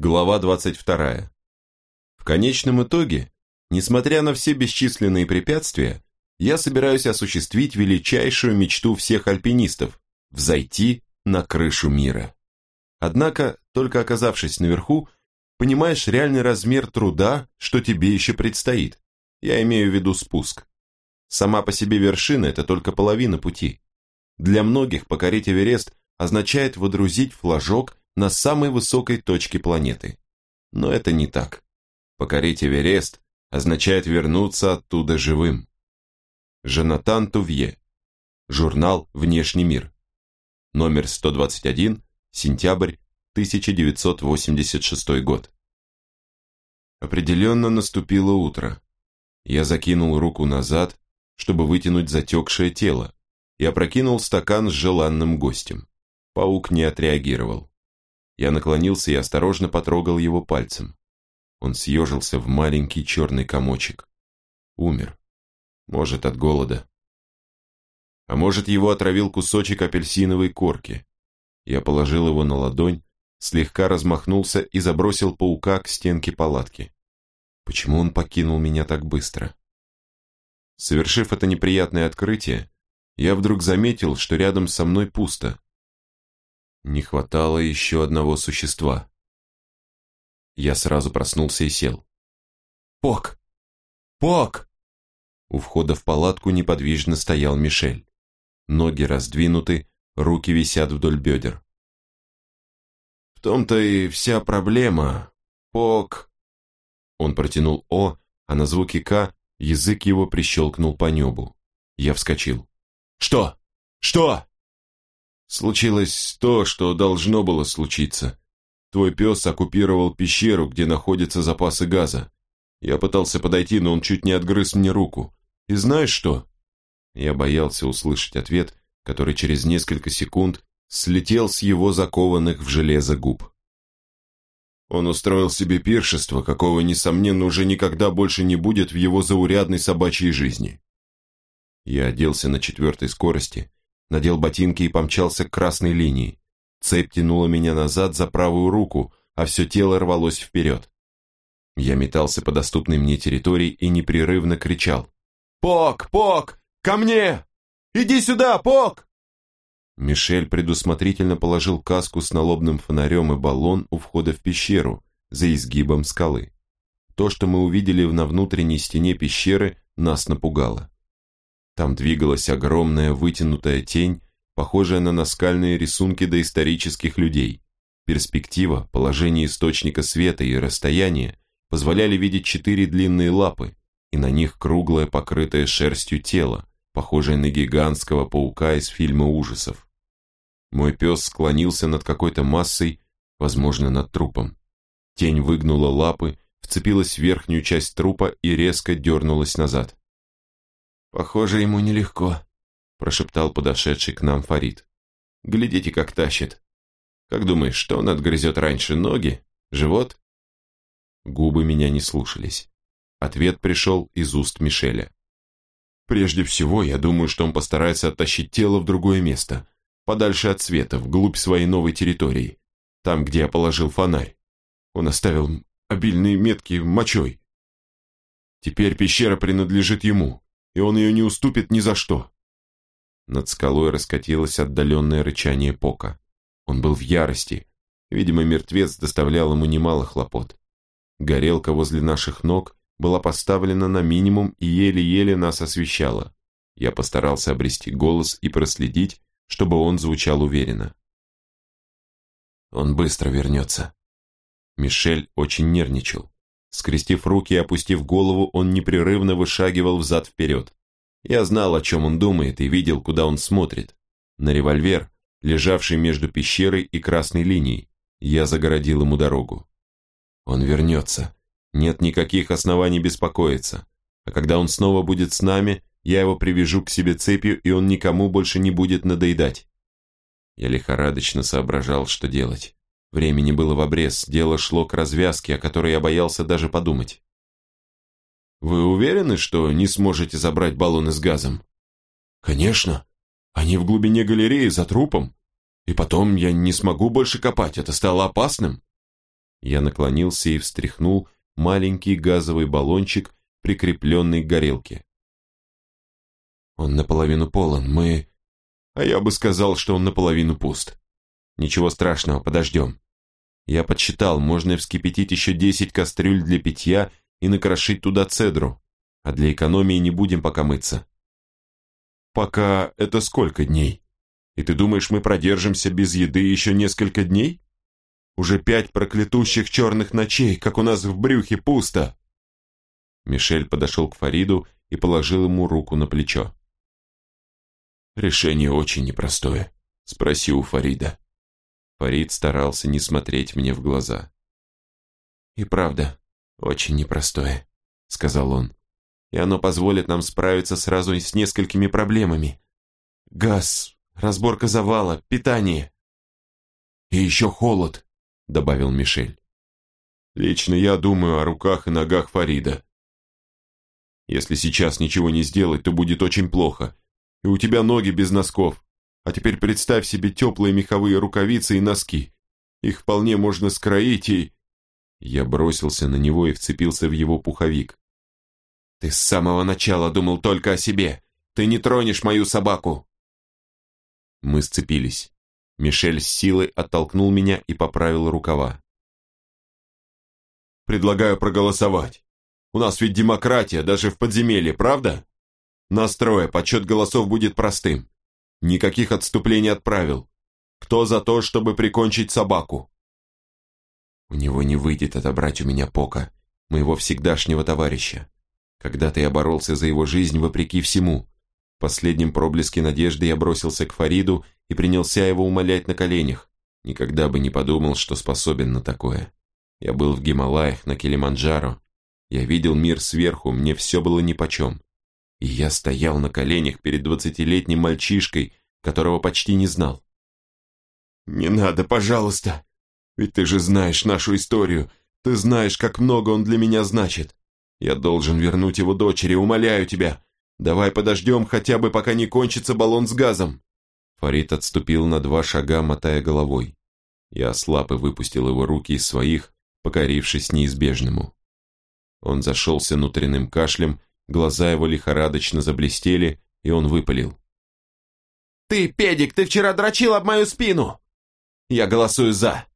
Глава 22. В конечном итоге, несмотря на все бесчисленные препятствия, я собираюсь осуществить величайшую мечту всех альпинистов – взойти на крышу мира. Однако, только оказавшись наверху, понимаешь реальный размер труда, что тебе еще предстоит. Я имею в виду спуск. Сама по себе вершина – это только половина пути. Для многих покорить Эверест означает водрузить флажок на самой высокой точке планеты. Но это не так. Покорить Эверест означает вернуться оттуда живым. Жанатан Тувье. Журнал «Внешний мир». Номер 121, сентябрь 1986 год. Определенно наступило утро. Я закинул руку назад, чтобы вытянуть затекшее тело, и опрокинул стакан с желанным гостем. Паук не отреагировал. Я наклонился и осторожно потрогал его пальцем. Он съежился в маленький черный комочек. Умер. Может, от голода. А может, его отравил кусочек апельсиновой корки. Я положил его на ладонь, слегка размахнулся и забросил паука к стенке палатки. Почему он покинул меня так быстро? Совершив это неприятное открытие, я вдруг заметил, что рядом со мной пусто. Не хватало еще одного существа. Я сразу проснулся и сел. «Пок! Пок!» У входа в палатку неподвижно стоял Мишель. Ноги раздвинуты, руки висят вдоль бедер. «В том-то и вся проблема. Пок!» Он протянул «О», а на звуки «К» язык его прищелкнул по небу. Я вскочил. «Что? Что?» Случилось то, что должно было случиться. Твой пес оккупировал пещеру, где находятся запасы газа. Я пытался подойти, но он чуть не отгрыз мне руку. И знаешь что? Я боялся услышать ответ, который через несколько секунд слетел с его закованных в железо губ. Он устроил себе пиршество, какого, несомненно, уже никогда больше не будет в его заурядной собачьей жизни. Я оделся на четвертой скорости, надел ботинки и помчался к красной линии. Цепь тянула меня назад за правую руку, а все тело рвалось вперед. Я метался по доступной мне территории и непрерывно кричал. «Пок! Пок! Ко мне! Иди сюда, Пок!» Мишель предусмотрительно положил каску с налобным фонарем и баллон у входа в пещеру, за изгибом скалы. То, что мы увидели на внутренней стене пещеры, нас напугало. Там двигалась огромная вытянутая тень, похожая на наскальные рисунки доисторических людей. Перспектива, положение источника света и расстояние позволяли видеть четыре длинные лапы, и на них круглое покрытое шерстью тело, похожее на гигантского паука из фильма ужасов. Мой пес склонился над какой-то массой, возможно, над трупом. Тень выгнула лапы, вцепилась в верхнюю часть трупа и резко дернулась назад. «Похоже, ему нелегко», – прошептал подошедший к нам Фарид. «Глядите, как тащит. Как думаешь, что он отгрызет раньше, ноги? Живот?» Губы меня не слушались. Ответ пришел из уст Мишеля. «Прежде всего, я думаю, что он постарается оттащить тело в другое место, подальше от света, вглубь своей новой территории, там, где я положил фонарь. Он оставил обильные метки мочой. Теперь пещера принадлежит ему и он ее не уступит ни за что. Над скалой раскатилось отдаленное рычание Пока. Он был в ярости. Видимо, мертвец доставлял ему немало хлопот. Горелка возле наших ног была поставлена на минимум и еле-еле нас освещала. Я постарался обрести голос и проследить, чтобы он звучал уверенно. Он быстро вернется. Мишель очень нервничал. Скрестив руки и опустив голову, он непрерывно вышагивал взад-вперед. Я знал, о чем он думает, и видел, куда он смотрит. На револьвер, лежавший между пещерой и красной линией. Я загородил ему дорогу. Он вернется. Нет никаких оснований беспокоиться. А когда он снова будет с нами, я его привяжу к себе цепью, и он никому больше не будет надоедать. Я лихорадочно соображал, что делать. Времени было в обрез, дело шло к развязке, о которой я боялся даже подумать. «Вы уверены, что не сможете забрать баллоны с газом?» «Конечно. Они в глубине галереи за трупом. И потом я не смогу больше копать, это стало опасным». Я наклонился и встряхнул маленький газовый баллончик, прикрепленный к горелке. Он наполовину полон, мы... А я бы сказал, что он наполовину пуст. Ничего страшного, подождем. Я подсчитал, можно вскипятить еще десять кастрюль для питья и накрошить туда цедру, а для экономии не будем пока мыться. Пока это сколько дней? И ты думаешь, мы продержимся без еды еще несколько дней? Уже пять проклятущих черных ночей, как у нас в брюхе пусто. Мишель подошел к Фариду и положил ему руку на плечо. «Решение очень непростое», — спроси у Фарида. Фарид старался не смотреть мне в глаза. «И правда, очень непростое», — сказал он. «И оно позволит нам справиться сразу с несколькими проблемами. Газ, разборка завала, питание». «И еще холод», — добавил Мишель. «Лично я думаю о руках и ногах Фарида. Если сейчас ничего не сделать, то будет очень плохо. И у тебя ноги без носков. А теперь представь себе теплые меховые рукавицы и носки. Их вполне можно скроить и...» Я бросился на него и вцепился в его пуховик. «Ты с самого начала думал только о себе. Ты не тронешь мою собаку!» Мы сцепились. Мишель с силой оттолкнул меня и поправил рукава. «Предлагаю проголосовать. У нас ведь демократия, даже в подземелье, правда? Настроя, подсчет голосов будет простым. Никаких отступлений от правил. Кто за то, чтобы прикончить собаку?» У него не выйдет отобрать у меня Пока, моего всегдашнего товарища. Когда-то я боролся за его жизнь вопреки всему. В последнем проблеске надежды я бросился к Фариду и принялся его умолять на коленях. Никогда бы не подумал, что способен на такое. Я был в Гималаях, на Килиманджаро. Я видел мир сверху, мне все было нипочем. И я стоял на коленях перед двадцатилетним мальчишкой, которого почти не знал. «Не надо, пожалуйста! Ведь ты же знаешь нашу историю, ты знаешь, как много он для меня значит. Я должен вернуть его дочери, умоляю тебя. Давай подождем хотя бы, пока не кончится баллон с газом». Фарид отступил на два шага, мотая головой. Я ослаб и выпустил его руки из своих, покорившись неизбежному. Он зашелся внутренним кашлем, глаза его лихорадочно заблестели, и он выпалил. «Ты, педик, ты вчера дрочил об мою спину!» «Я голосую за.